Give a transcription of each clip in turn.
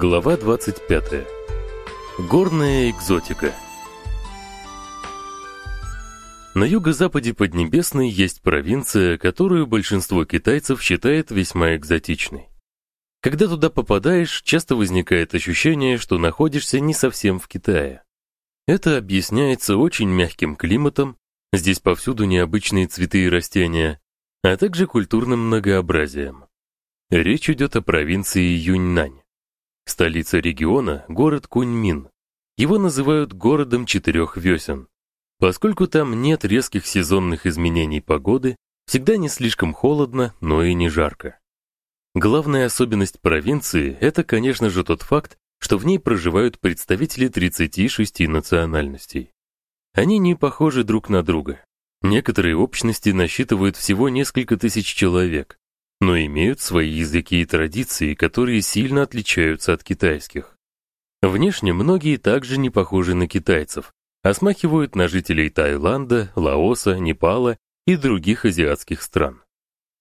Глава 25. Горная экзотика. На юго-западе Поднебесной есть провинция, которую большинство китайцев считает весьма экзотичной. Когда туда попадаешь, часто возникает ощущение, что находишься не совсем в Китае. Это объясняется очень мягким климатом, здесь повсюду необычные цветы и растения, а также культурным многообразием. Речь идет о провинции Юньнань. Столица региона город Куньмин. Его называют городом четырех весен. Поскольку там нет резких сезонных изменений погоды, всегда не слишком холодно, но и не жарко. Главная особенность провинции это, конечно же, тот факт, что в ней проживают представители 36 национальностей. Они не похожи друг на друга. Некоторые общности насчитывают всего несколько тысяч человек, но имеют свои языки и традиции, которые сильно отличаются от китайских. Внешне многие также не похожи на китайцев, а смахивают на жителей Таиланда, Лаоса, Непала и других азиатских стран.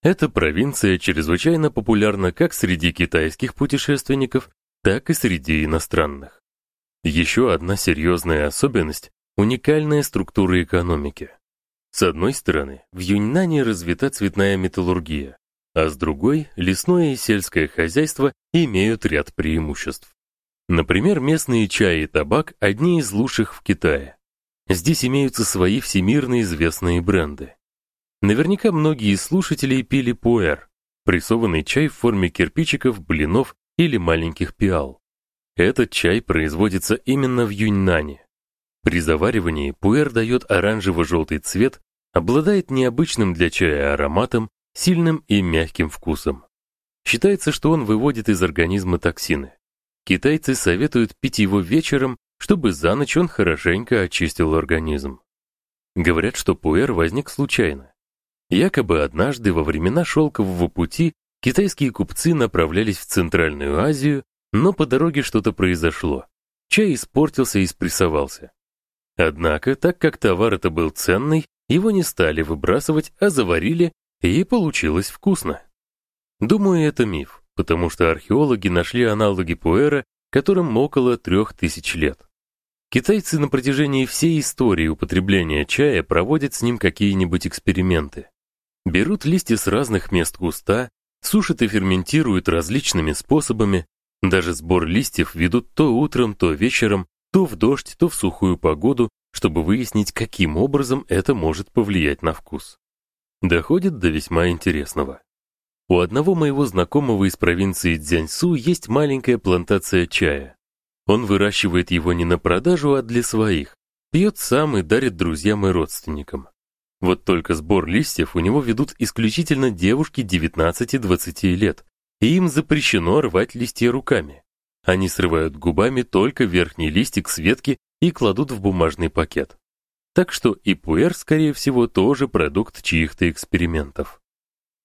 Эта провинция чрезвычайно популярна как среди китайских путешественников, так и среди иностранных. Еще одна серьезная особенность уникальная структура экономики. С одной стороны, в Юньнане развита цветная металлургия, а с другой лесное и сельское хозяйство имеют ряд преимуществ. Например, местные чай и табак одни из лучших в Китае. Здесь имеются свои всемирно известные бренды. Наверняка многие из слушателей пили пуэр, прессованный чай в форме кирпичиков, блинов или маленьких пиал. Этот чай производится именно в Юньнане. При заваривании пуэр дает оранжево желтый цвет, обладает необычным для чая ароматом сильным и мягким вкусом. Считается, что он выводит из организма токсины. Китайцы советуют пить его вечером, чтобы за ночь он хорошенько очистил организм. Говорят, что пуэр возник случайно. Якобы однажды во времена шелкового пути китайские купцы направлялись в Центральную Азию, но по дороге что-то произошло. Чай испортился и спрессовался. Однако, так как товар это был ценный, его не стали выбрасывать, а заварили и получилось вкусно. Думаю, это миф, потому что археологи нашли аналоги пуэра, которым около трех тысяч лет. Китайцы на протяжении всей истории употребления чая проводят с ним какие-нибудь эксперименты. Берут листья с разных мест куста, сушат и ферментируют различными способами. Даже сбор листьев ведут то утром, то вечером, то в дождь, то в сухую погоду, чтобы выяснить, каким образом это может повлиять на вкус доходит до весьма интересного. У одного моего знакомого из провинции Цзяньсу есть маленькая плантация чая. Он выращивает его не на продажу, а для своих. Пьет сам и дарит друзьям и родственникам. Вот только сбор листьев у него ведут исключительно девушки 19-20 лет, и им запрещено рвать листья руками. Они срывают губами только верхний листик с ветки и кладут в бумажный пакет. Так что и пуэр, скорее всего, тоже продукт чьих-то экспериментов.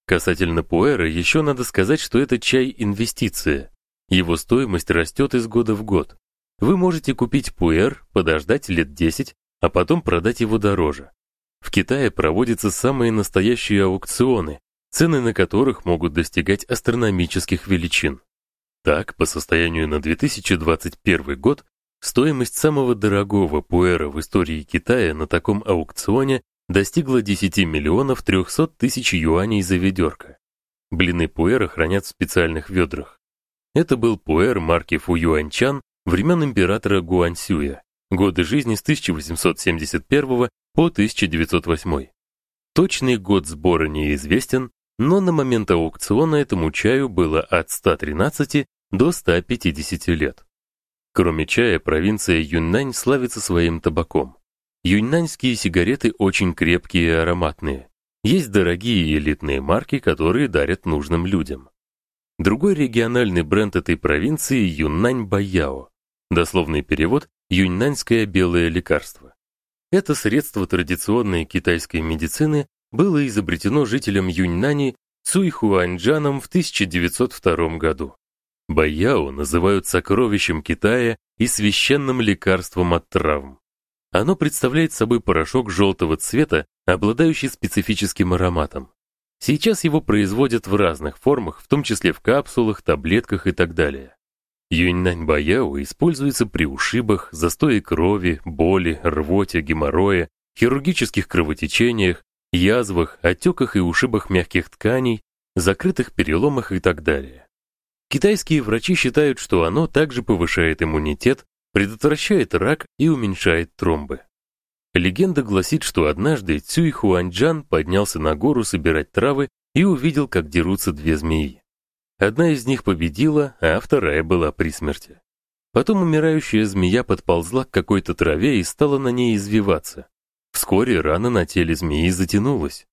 Касательно пуэра, еще надо сказать, что это чай-инвестиция. Его стоимость растет из года в год. Вы можете купить пуэр, подождать лет 10, а потом продать его дороже. В Китае проводятся самые настоящие аукционы, цены на которых могут достигать астрономических величин. Так, по состоянию на 2021 год Стоимость самого дорогого пуэра в истории Китая на таком аукционе достигла 10 миллионов 300 тысяч юаней за ведерко. Блины пуэра хранят в специальных ведрах. Это был пуэр марки Фуюаньчан времен императора Гуаньсюя, годы жизни с 1871 по 1908. Точный год сбора неизвестен, но на момент аукциона этому чаю было от 113 до 150 лет. Кроме чая, провинция Юньнань славится своим табаком. Юньнаньские сигареты очень крепкие и ароматные. Есть дорогие элитные марки, которые дарят нужным людям. Другой региональный бренд этой провинции Юннань Баяо. Дословный перевод юньнаньское белое лекарство. Это средство традиционной китайской медицины было изобретено жителем Юньнани Цуй Хуаньчжаном в 1902 году. Баяо называют сокровищем Китая и священным лекарством от травм. Оно представляет собой порошок желтого цвета, обладающий специфическим ароматом. Сейчас его производят в разных формах, в том числе в капсулах, таблетках и так далее. Юньнань Баяо используется при ушибах, застое крови, боли, рвоте, геморрое, хирургических кровотечениях, язвах, отеках и ушибах мягких тканей, закрытых переломах и так далее. Китайские врачи считают, что оно также повышает иммунитет, предотвращает рак и уменьшает тромбы. Легенда гласит, что однажды Цюй Хуаньчжан поднялся на гору собирать травы и увидел, как дерутся две змеи. Одна из них победила, а вторая была при смерти. Потом умирающая змея подползла к какой-то траве и стала на ней извиваться. Вскоре рана на теле змеи затянулась.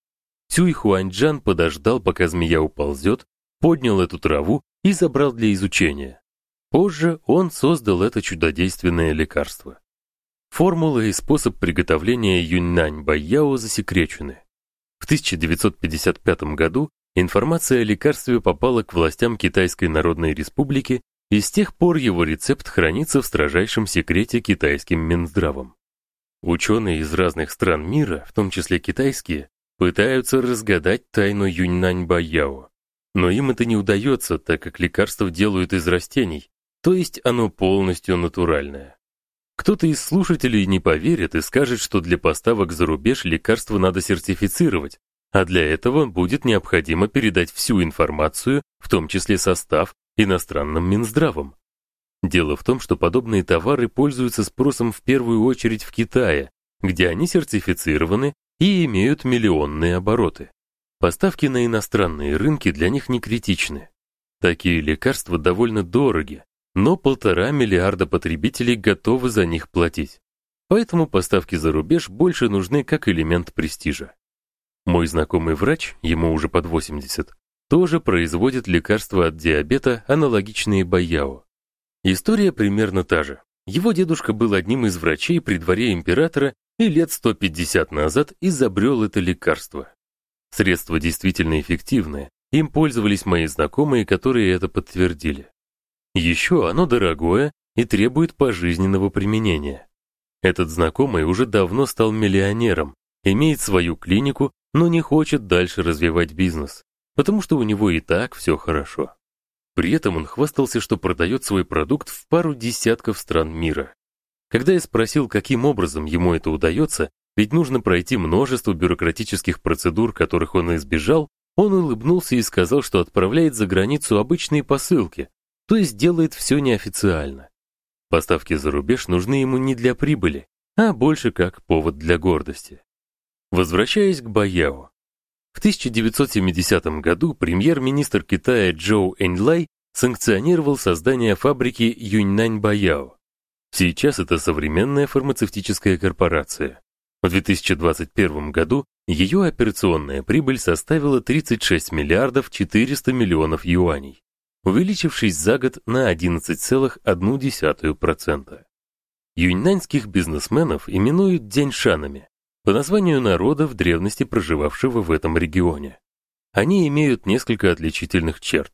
Цюй Хуаньчжан подождал, пока змея уползет, поднял эту траву и забрал для изучения. Позже он создал это чудодейственное лекарство. Формула и способ приготовления юньнань байяо засекречены. В 1955 году информация о лекарстве попала к властям Китайской Народной Республики, и с тех пор его рецепт хранится в строжайшем секрете китайским Минздравом. Ученые из разных стран мира, в том числе китайские, пытаются разгадать тайну юньнань байяо. Но им это не удается, так как лекарство делают из растений, то есть оно полностью натуральное. Кто-то из слушателей не поверит и скажет, что для поставок за рубеж лекарства надо сертифицировать, а для этого будет необходимо передать всю информацию, в том числе состав, иностранным Минздравам. Дело в том, что подобные товары пользуются спросом в первую очередь в Китае, где они сертифицированы и имеют миллионные обороты. Поставки на иностранные рынки для них не критичны. Такие лекарства довольно дороги, но полтора миллиарда потребителей готовы за них платить. Поэтому поставки за рубеж больше нужны как элемент престижа. Мой знакомый врач, ему уже под 80, тоже производит лекарства от диабета, аналогичные Баяо. История примерно та же. Его дедушка был одним из врачей при дворе императора и лет 150 назад изобрел это лекарство. Средство действительно эффективное, им пользовались мои знакомые, которые это подтвердили. Еще оно дорогое и требует пожизненного применения. Этот знакомый уже давно стал миллионером, имеет свою клинику, но не хочет дальше развивать бизнес, потому что у него и так все хорошо. При этом он хвастался, что продает свой продукт в пару десятков стран мира. Когда я спросил, каким образом ему это удается, ведь нужно пройти множество бюрократических процедур, которых он избежал, он улыбнулся и сказал, что отправляет за границу обычные посылки, то есть делает все неофициально. Поставки за рубеж нужны ему не для прибыли, а больше как повод для гордости. Возвращаясь к Баяо. В 1970 году премьер-министр Китая Джоу Эньлай санкционировал создание фабрики Юньнань Баяо. Сейчас это современная фармацевтическая корпорация. В 2021 году ее операционная прибыль составила 36 миллиардов 400 миллионов юаней увеличившись за год на 11,1%. Юньнаньских бизнесменов именуют дзяньшанами, по названию народа в древности проживавшего в этом регионе. Они имеют несколько отличительных черт.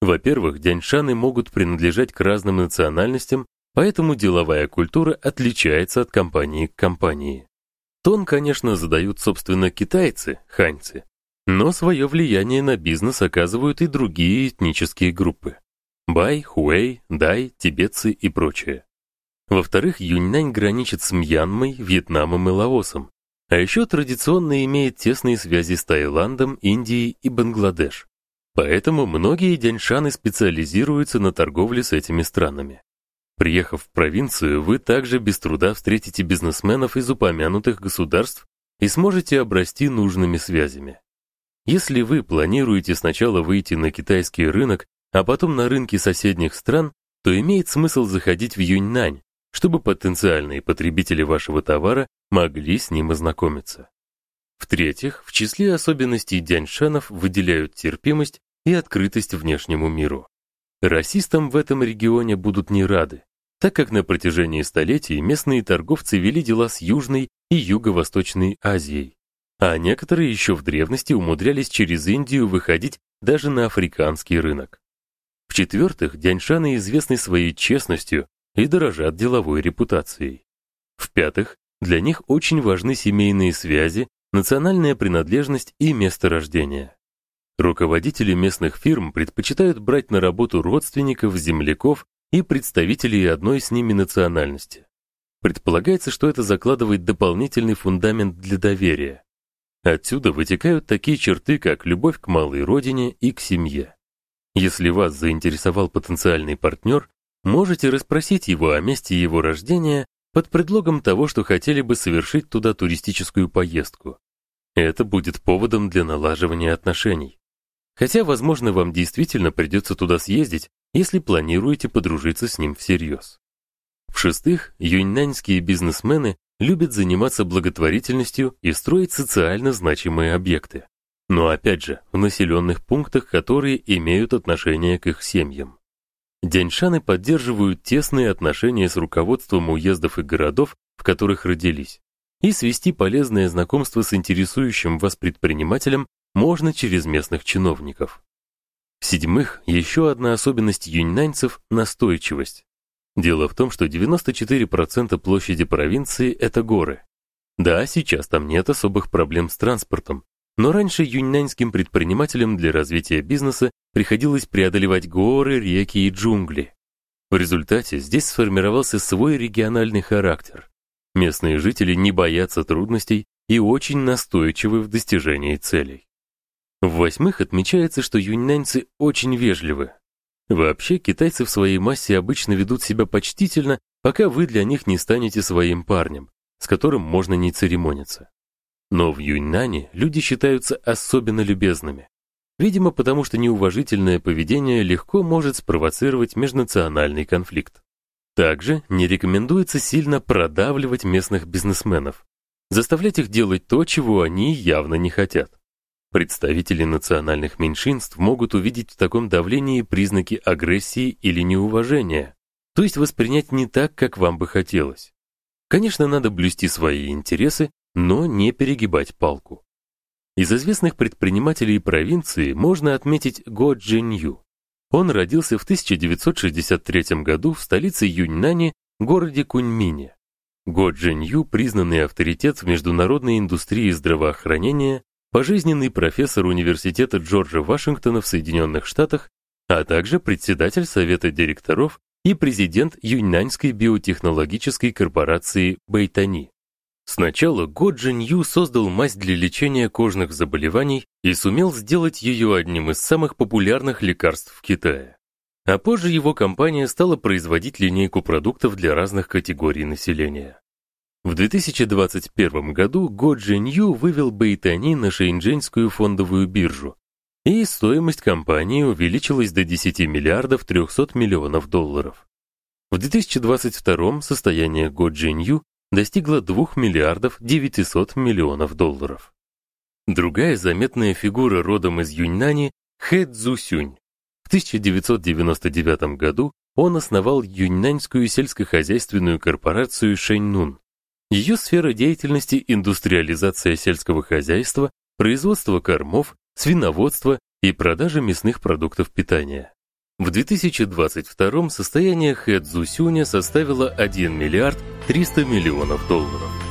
Во-первых, дяньшаны могут принадлежать к разным национальностям, поэтому деловая культура отличается от компании к компании. Тон, конечно, задают собственно китайцы, ханьцы, но свое влияние на бизнес оказывают и другие этнические группы: бай, хуэй, дай, тибетцы и прочее. Во-вторых, Юньнань граничит с Мьянмой, Вьетнамом и Лаосом, а еще традиционно имеет тесные связи с Таиландом, Индией и Бангладеш. Поэтому многие дяньшаны специализируются на торговле с этими странами. Приехав в провинцию, вы также без труда встретите бизнесменов из упомянутых государств и сможете обрасти нужными связями. Если вы планируете сначала выйти на китайский рынок, а потом на рынки соседних стран, то имеет смысл заходить в Юньнань, чтобы потенциальные потребители вашего товара могли с ним ознакомиться. В-третьих, в числе особенностей дяньшанов выделяют терпимость и открытость внешнему миру. Расистам в этом регионе будут не рады, так как на протяжении столетий местные торговцы вели дела с Южной и Юго-Восточной Азией, а некоторые еще в древности умудрялись через Индию выходить даже на африканский рынок. В-четвертых, дяньшаны известны своей честностью и дорожат деловой репутацией. В-пятых, для них очень важны семейные связи, национальная принадлежность и место рождения. Руководители местных фирм предпочитают брать на работу родственников, земляков и представителей одной с ними национальности. Предполагается, что это закладывает дополнительный фундамент для доверия. Отсюда вытекают такие черты, как любовь к малой родине и к семье. Если вас заинтересовал потенциальный партнер, можете расспросить его о месте его рождения под предлогом того, что хотели бы совершить туда туристическую поездку. Это будет поводом для налаживания отношений. Хотя, возможно, вам действительно придется туда съездить, если планируете подружиться с ним всерьез. В-шестых, юньнаньские бизнесмены любят заниматься благотворительностью и строить социально значимые объекты. Но опять же, в населенных пунктах, которые имеют отношение к их семьям. Дяньшаны поддерживают тесные отношения с руководством уездов и городов, в которых родились. И свести полезное знакомство с интересующим вас предпринимателем можно через местных чиновников. В-седьмых, еще одна особенность юньнаньцев настойчивость. Дело в том, что 94% площади провинции это горы. Да, сейчас там нет особых проблем с транспортом, но раньше юньнаньским предпринимателям для развития бизнеса приходилось преодолевать горы, реки и джунгли. В результате здесь сформировался свой региональный характер. Местные жители не боятся трудностей и очень настойчивы в достижении целей. В-восьмых, отмечается, что юньнаньцы очень вежливы. Вообще, китайцы в своей массе обычно ведут себя почтительно, пока вы для них не станете своим парнем, с которым можно не церемониться. Но в Юньнане люди считаются особенно любезными. Видимо, потому что неуважительное поведение легко может спровоцировать межнациональный конфликт. Также не рекомендуется сильно продавливать местных бизнесменов, заставлять их делать то, чего они явно не хотят. Представители национальных меньшинств могут увидеть в таком давлении признаки агрессии или неуважения, то есть воспринять не так, как вам бы хотелось. Конечно, надо блюсти свои интересы, но не перегибать палку. Из известных предпринимателей провинции можно отметить Го Джинью. Он родился в 1963 году в столице Юньнани, городе Куньмине. Го Джинью признанный авторитет в международной индустрии здравоохранения пожизненный профессор университета Джорджа Вашингтона в Соединенных Штатах, а также председатель совета директоров и президент Юньнаньской биотехнологической корпорации Бэйтани. Сначала Го Джин Ю создал мазь для лечения кожных заболеваний и сумел сделать ее одним из самых популярных лекарств в Китае. А позже его компания стала производить линейку продуктов для разных категорий населения. В 2021 году Го Джин Ю вывел Бэйтани на Шэньчжэньскую фондовую биржу, и стоимость компании увеличилась до 10 миллиардов 300 миллионов долларов. В 2022 состояние Го Джин Ю достигло 2 миллиардов 900 миллионов долларов. Другая заметная фигура родом из Юньнани Хэ Цзусюнь. В 1999 году он основал Юньнаньскую сельскохозяйственную корпорацию Шэньнун, ее сфера деятельности индустриализация сельского хозяйства, производство кормов, свиноводство и продажа мясных продуктов питания. В 2022 состояние Хэ Цзусюня составило 1 миллиард 300 миллионов долларов.